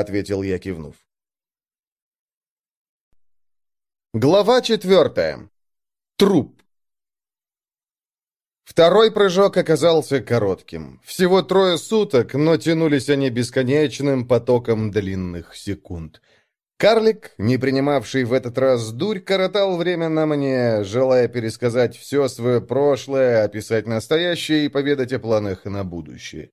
ответил я, кивнув. Глава четвертая. Труп. Второй прыжок оказался коротким. Всего трое суток, но тянулись они бесконечным потоком длинных секунд. Карлик, не принимавший в этот раз дурь, коротал время на мне, желая пересказать все свое прошлое, описать настоящее и поведать о планах на будущее.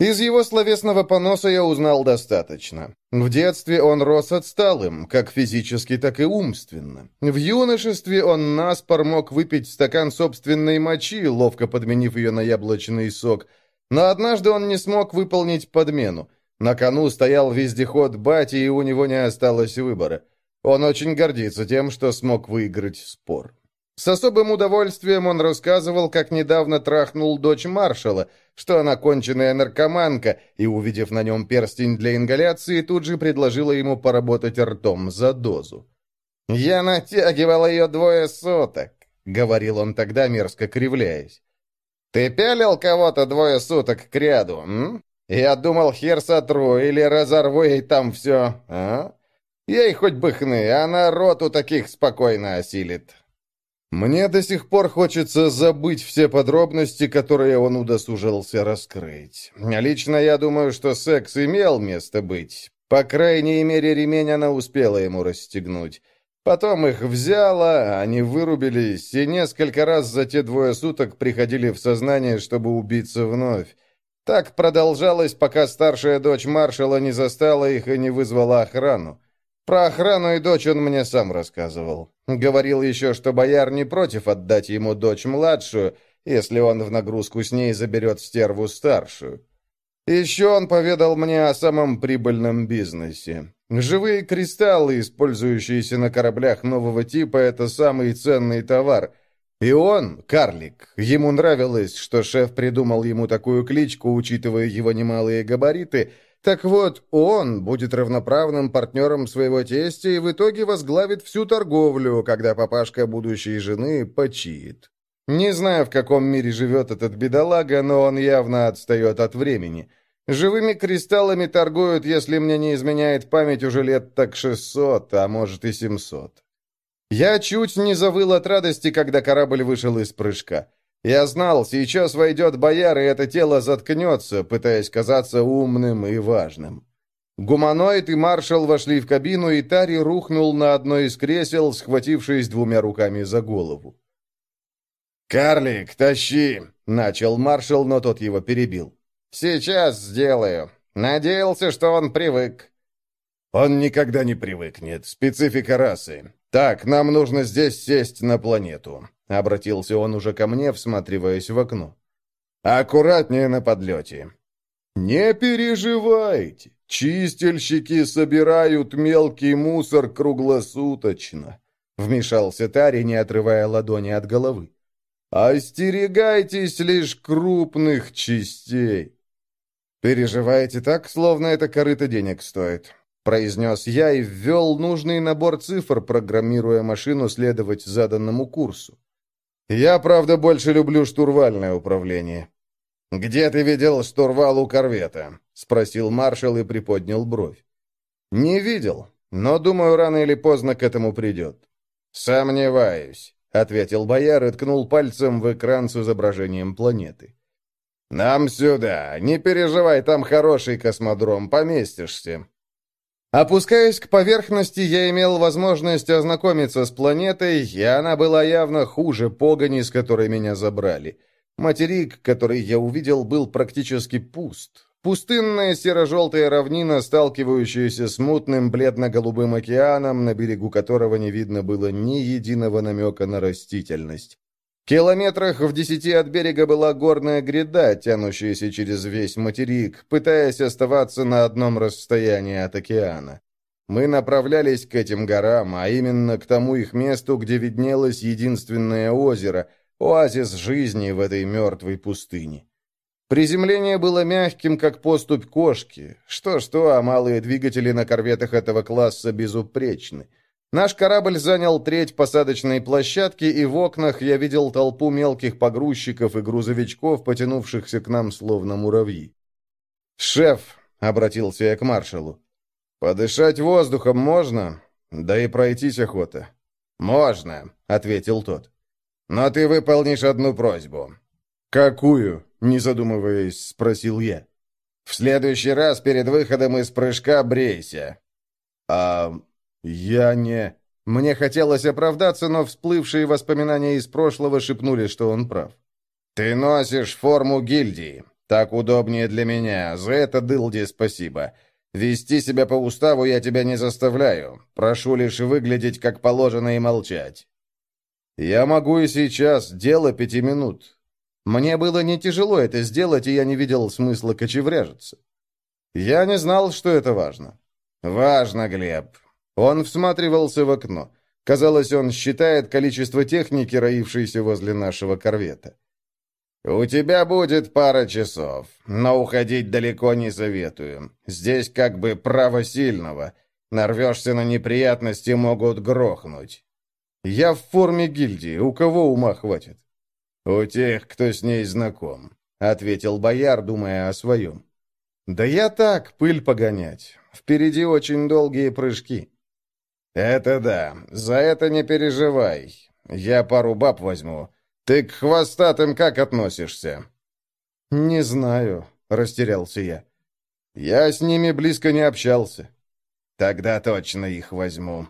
Из его словесного поноса я узнал достаточно. В детстве он рос отсталым, как физически, так и умственно. В юношестве он наспор мог выпить стакан собственной мочи, ловко подменив ее на яблочный сок. Но однажды он не смог выполнить подмену. На кону стоял вездеход Бати, и у него не осталось выбора. Он очень гордится тем, что смог выиграть спор. С особым удовольствием он рассказывал, как недавно трахнул дочь маршала, что она конченая наркоманка, и, увидев на нем перстень для ингаляции, тут же предложила ему поработать ртом за дозу. «Я натягивал ее двое суток», — говорил он тогда, мерзко кривляясь. «Ты пялил кого-то двое суток к ряду, м? Я думал, хер сотру или разорву ей там все, а? Ей хоть бы хны, она рот у таких спокойно осилит». Мне до сих пор хочется забыть все подробности, которые он удосужился раскрыть. Лично я думаю, что секс имел место быть. По крайней мере, ремень она успела ему расстегнуть. Потом их взяла, они вырубились, и несколько раз за те двое суток приходили в сознание, чтобы убиться вновь. Так продолжалось, пока старшая дочь маршала не застала их и не вызвала охрану. Про охрану и дочь он мне сам рассказывал. Говорил еще, что бояр не против отдать ему дочь младшую, если он в нагрузку с ней заберет стерву старшую. Еще он поведал мне о самом прибыльном бизнесе. Живые кристаллы, использующиеся на кораблях нового типа, это самый ценный товар. И он, карлик, ему нравилось, что шеф придумал ему такую кличку, учитывая его немалые габариты – так вот, он будет равноправным партнером своего тестя и в итоге возглавит всю торговлю, когда папашка будущей жены почиет. Не знаю, в каком мире живет этот бедолага, но он явно отстает от времени. Живыми кристаллами торгуют, если мне не изменяет память, уже лет так 600, а может и 700. Я чуть не завыл от радости, когда корабль вышел из прыжка. Я знал, сейчас войдет бояр, и это тело заткнется, пытаясь казаться умным и важным. Гуманоид и маршал вошли в кабину, и Тари рухнул на одно из кресел, схватившись двумя руками за голову. «Карлик, тащи!» — начал маршал, но тот его перебил. «Сейчас сделаю. Надеялся, что он привык». «Он никогда не привыкнет. Специфика расы. Так, нам нужно здесь сесть на планету. — обратился он уже ко мне, всматриваясь в окно. «Аккуратнее на подлете». «Не переживайте, чистильщики собирают мелкий мусор круглосуточно», — вмешался Тари, не отрывая ладони от головы. «Остерегайтесь лишь крупных частей». «Переживаете так, словно это корыто денег стоит», произнес я и ввел нужный набор цифр, программируя машину следовать заданному курсу. Я, правда, больше люблю штурвальное управление». «Где ты видел штурвал у корвета?» — спросил маршал и приподнял бровь. «Не видел, но, думаю, рано или поздно к этому придет». «Сомневаюсь», — ответил бояр и ткнул пальцем в экран с изображением планеты. «Нам сюда. Не переживай, там хороший космодром, поместишься». Опускаясь к поверхности, я имел возможность ознакомиться с планетой, и она была явно хуже погони, с которой меня забрали. Материк, который я увидел, был практически пуст. Пустынная серо-желтая равнина, сталкивающаяся с мутным бледно-голубым океаном, на берегу которого не видно было ни единого намека на растительность. Километрах в десяти от берега была горная гряда, тянущаяся через весь материк, пытаясь оставаться на одном расстоянии от океана. Мы направлялись к этим горам, а именно к тому их месту, где виднелось единственное озеро, оазис жизни в этой мертвой пустыне. Приземление было мягким, как поступь кошки. Что-что, а малые двигатели на корветах этого класса безупречны. Наш корабль занял треть посадочной площадки, и в окнах я видел толпу мелких погрузчиков и грузовичков, потянувшихся к нам словно муравьи. «Шеф, — обратился я к маршалу. «Подышать воздухом можно, да и пройтись охота». «Можно», — ответил тот. «Но ты выполнишь одну просьбу». «Какую?» — не задумываясь, спросил я. «В следующий раз перед выходом из прыжка брейся». «А я не...» Мне хотелось оправдаться, но всплывшие воспоминания из прошлого шепнули, что он прав. «Ты носишь форму гильдии. Так удобнее для меня. За это, Дылди, спасибо. Вести себя по уставу я тебя не заставляю. Прошу лишь выглядеть как положено и молчать». «Я могу и сейчас. Дело пяти минут. Мне было не тяжело это сделать, и я не видел смысла кочевряжиться. Я не знал, что это важно». «Важно, Глеб». Он всматривался в окно. Казалось, он считает количество техники, роившейся возле нашего корвета. «У тебя будет пара часов, но уходить далеко не советую. Здесь как бы право сильного. Нарвешься на неприятности, могут грохнуть». «Я в форме гильдии. У кого ума хватит?» «У тех, кто с ней знаком», — ответил бояр, думая о своем. «Да я так, пыль погонять. Впереди очень долгие прыжки». «Это да. За это не переживай. Я пару баб возьму. «Ты к хвостатым как относишься?» «Не знаю», — растерялся я. «Я с ними близко не общался». «Тогда точно их возьму».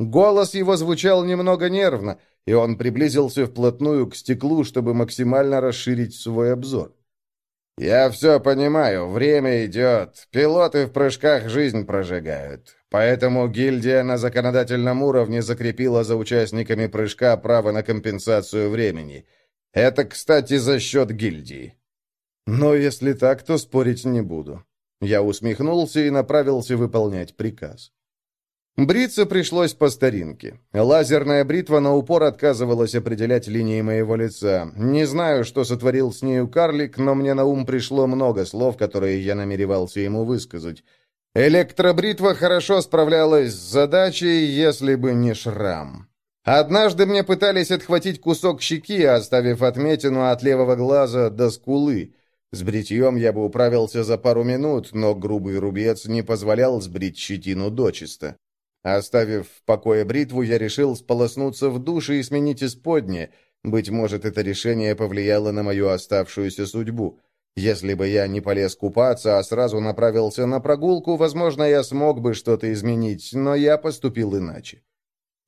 Голос его звучал немного нервно, и он приблизился вплотную к стеклу, чтобы максимально расширить свой обзор. «Я все понимаю, время идет. Пилоты в прыжках жизнь прожигают. Поэтому гильдия на законодательном уровне закрепила за участниками прыжка право на компенсацию времени. Это, кстати, за счет гильдии. Но если так, то спорить не буду. Я усмехнулся и направился выполнять приказ. Бриться пришлось по старинке. Лазерная бритва на упор отказывалась определять линии моего лица. Не знаю, что сотворил с нею карлик, но мне на ум пришло много слов, которые я намеревался ему высказать. Электробритва хорошо справлялась с задачей, если бы не шрам. Однажды мне пытались отхватить кусок щеки, оставив отметину от левого глаза до скулы. С бритьем я бы управился за пару минут, но грубый рубец не позволял сбрить щетину дочисто. Оставив в покое бритву, я решил сполоснуться в душе и сменить исподнее. Быть может, это решение повлияло на мою оставшуюся судьбу. Если бы я не полез купаться, а сразу направился на прогулку, возможно, я смог бы что-то изменить, но я поступил иначе.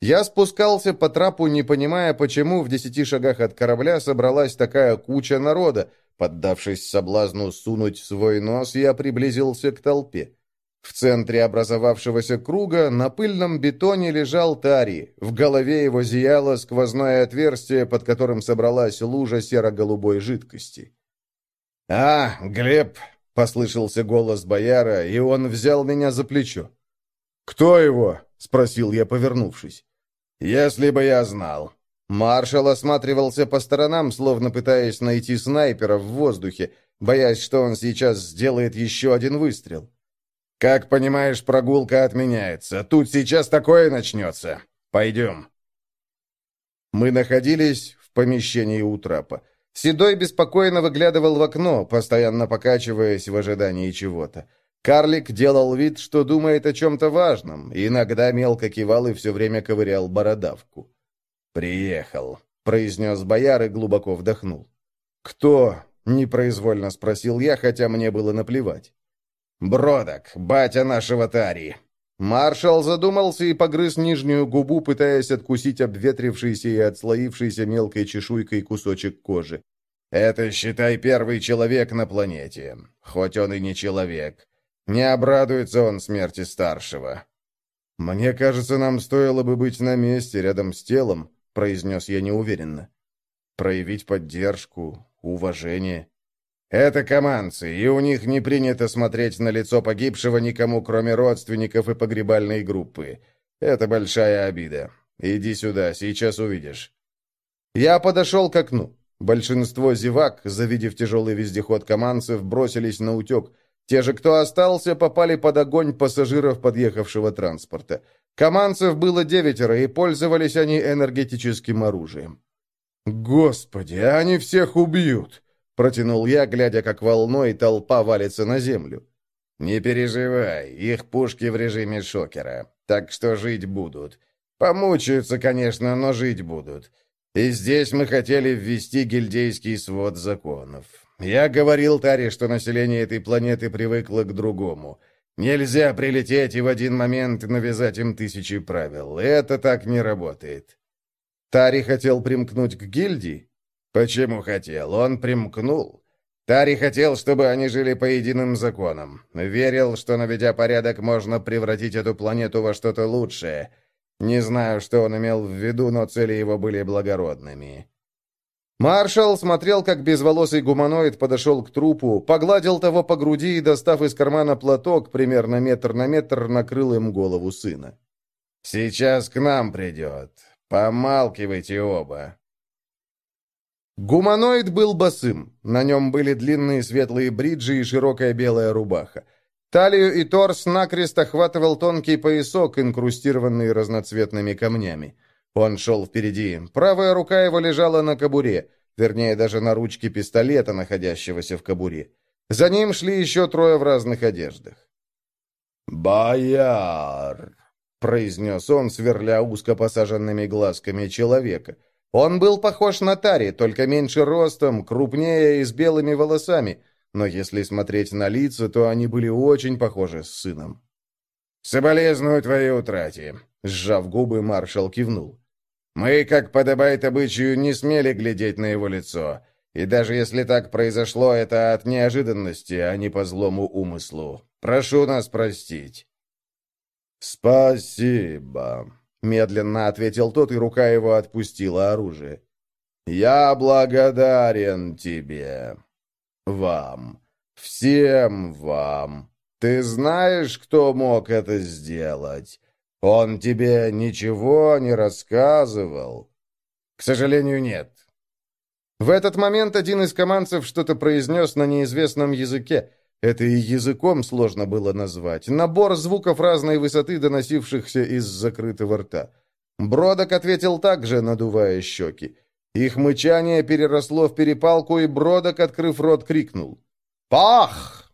Я спускался по трапу, не понимая, почему в десяти шагах от корабля собралась такая куча народа. Поддавшись соблазну сунуть свой нос, я приблизился к толпе. В центре образовавшегося круга на пыльном бетоне лежал Тари. В голове его зияло сквозное отверстие, под которым собралась лужа серо-голубой жидкости. «А, Глеб!» — послышался голос бояра, и он взял меня за плечо. «Кто его?» — спросил я, повернувшись. «Если бы я знал». Маршал осматривался по сторонам, словно пытаясь найти снайпера в воздухе, боясь, что он сейчас сделает еще один выстрел. «Как понимаешь, прогулка отменяется. Тут сейчас такое начнется. Пойдем». Мы находились в помещении у трапа. Седой беспокойно выглядывал в окно, постоянно покачиваясь в ожидании чего-то. Карлик делал вид, что думает о чем-то важном, иногда мелко кивал и все время ковырял бородавку. «Приехал», — произнес бояр и глубоко вдохнул. «Кто?» — непроизвольно спросил я, хотя мне было наплевать. «Бродок, батя нашего Тари», Маршал задумался и погрыз нижнюю губу, пытаясь откусить обветрившийся и отслоившийся мелкой чешуйкой кусочек кожи. «Это, считай, первый человек на планете. Хоть он и не человек. Не обрадуется он смерти старшего». «Мне кажется, нам стоило бы быть на месте, рядом с телом», — произнес я неуверенно. «Проявить поддержку, уважение». Это команцы, и у них не принято смотреть на лицо погибшего никому, кроме родственников и погребальной группы. Это большая обида. Иди сюда, сейчас увидишь». Я подошел к окну. Большинство зевак, завидев тяжелый вездеход команцев, бросились на утек. Те же, кто остался, попали под огонь пассажиров подъехавшего транспорта. Команцев было девятеро, и пользовались они энергетическим оружием. «Господи, они всех убьют!» Протянул я, глядя, как волной толпа валится на землю. Не переживай, их пушки в режиме шокера, так что жить будут. Помучаются, конечно, но жить будут. И здесь мы хотели ввести гильдейский свод законов. Я говорил Таре, что население этой планеты привыкло к другому. Нельзя прилететь и в один момент навязать им тысячи правил. Это так не работает. Тари хотел примкнуть к гильдии? Почему хотел? Он примкнул. Тари хотел, чтобы они жили по единым законам. Верил, что, наведя порядок, можно превратить эту планету во что-то лучшее. Не знаю, что он имел в виду, но цели его были благородными. Маршал смотрел, как безволосый гуманоид подошел к трупу, погладил того по груди и, достав из кармана платок, примерно метр на метр, накрыл им голову сына. «Сейчас к нам придет. Помалкивайте оба». Гуманоид был босым. На нем были длинные светлые бриджи и широкая белая рубаха. Талию и торс накрест охватывал тонкий поясок, инкрустированный разноцветными камнями. Он шел впереди. Правая рука его лежала на кобуре, вернее, даже на ручке пистолета, находящегося в кобуре. За ним шли еще трое в разных одеждах. «Бояр!» — произнес он, сверля узко посаженными глазками человека. Он был похож на Тари, только меньше ростом, крупнее и с белыми волосами, но если смотреть на лица, то они были очень похожи с сыном. «Соболезную твоей утрате», — сжав губы, маршал кивнул. Мы, как подобает обычаю, не смели глядеть на его лицо. И даже если так произошло, это от неожиданности, а не по злому умыслу. Прошу нас простить». «Спасибо», — медленно ответил тот, и рука его отпустила оружие. «Я благодарен тебе. Вам. Всем вам. Ты знаешь, кто мог это сделать? Он тебе ничего не рассказывал? К сожалению, нет. В этот момент один из командцев что-то произнес на неизвестном языке. Это и языком сложно было назвать. Набор звуков разной высоты, доносившихся из закрытого рта. Бродок ответил также, надувая щеки. Их мычание переросло в перепалку, и Бродок, открыв рот, крикнул. «Пах!»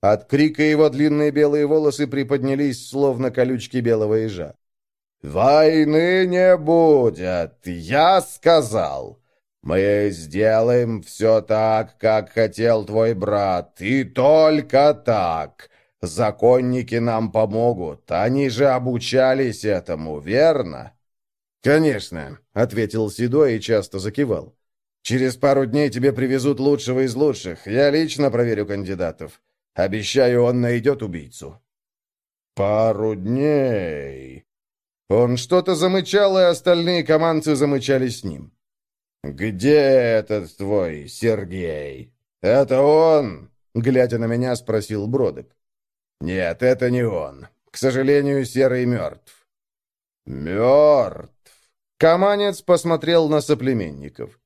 От крика его длинные белые волосы приподнялись, словно колючки белого ежа. «Войны не будет, я сказал. Мы сделаем все так, как хотел твой брат, и только так. Законники нам помогут, они же обучались этому, верно?» «Конечно», — ответил Седой и часто закивал. «Через пару дней тебе привезут лучшего из лучших. Я лично проверю кандидатов. Обещаю, он найдет убийцу». «Пару дней...» Он что-то замычал, и остальные командцы замычали с ним. «Где этот твой Сергей?» «Это он?» — глядя на меня, спросил Бродок. «Нет, это не он. К сожалению, Серый мертв». «Мертв?» Каманец посмотрел на соплеменников.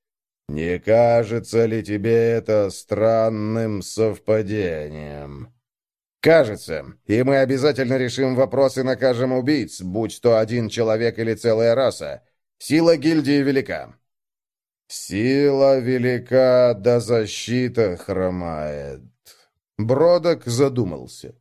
«Не кажется ли тебе это странным совпадением?» «Кажется, и мы обязательно решим вопрос и накажем убийц, будь то один человек или целая раса. Сила гильдии велика». «Сила велика, да защита хромает». Бродок задумался.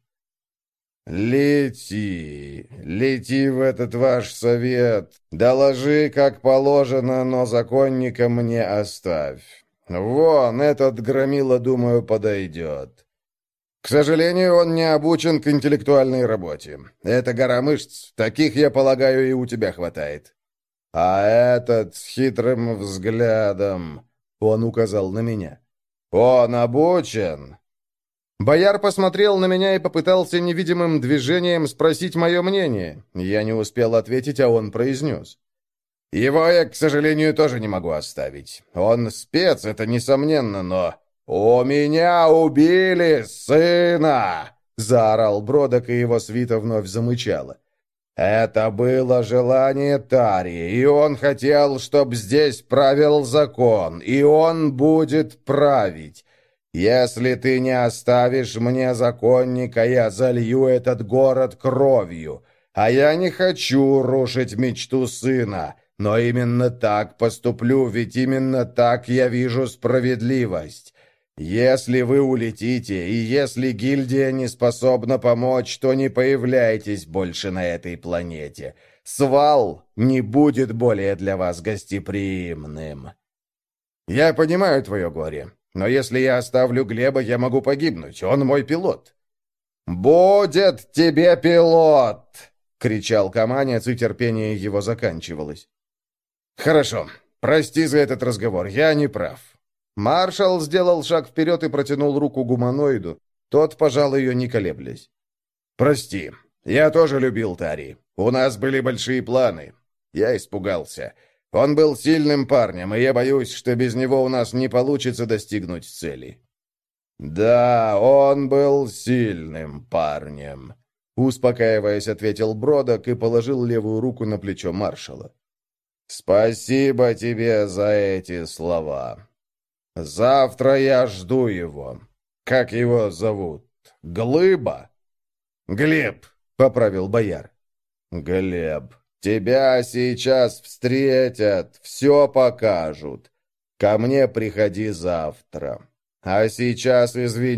«Лети, лети в этот ваш совет, доложи, как положено, но законника мне оставь. Вон, этот громила, думаю, подойдет». К сожалению, он не обучен к интеллектуальной работе. Это гора мышц, таких, я полагаю, и у тебя хватает. А этот с хитрым взглядом, он указал на меня. Он обучен, Бояр посмотрел на меня и попытался невидимым движением спросить мое мнение. Я не успел ответить, а он произнес. «Его я, к сожалению, тоже не могу оставить. Он спец, это несомненно, но...» «У меня убили сына!» — заорал Бродок, и его свита вновь замычала. «Это было желание Тари, и он хотел, чтобы здесь правил закон, и он будет править. Если ты не оставишь мне законника, я залью этот город кровью. А я не хочу рушить мечту сына, но именно так поступлю, ведь именно так я вижу справедливость. Если вы улетите, и если гильдия не способна помочь, то не появляйтесь больше на этой планете. Свал не будет более для вас гостеприимным. Я понимаю твое горе, но если я оставлю Глеба, я могу погибнуть. Он мой пилот. «Будет тебе пилот!» — кричал Каманец, и терпение его заканчивалось. «Хорошо. Прости за этот разговор. Я не прав. Маршал сделал шаг вперед и протянул руку гуманоиду. Тот пожал ее, не колеблясь. «Прости, я тоже любил Тари. У нас были большие планы. Я испугался. Он был сильным парнем, и я боюсь, что без него у нас не получится достигнуть цели». «Да, он был сильным парнем», — успокаиваясь, ответил Бродок и положил левую руку на плечо маршала. «Спасибо тебе за эти слова. Завтра я жду его. Как его зовут? Глыба? Глеб, поправил бояр. Глеб, тебя сейчас встретят, все покажут. Ко мне приходи завтра. А сейчас извини.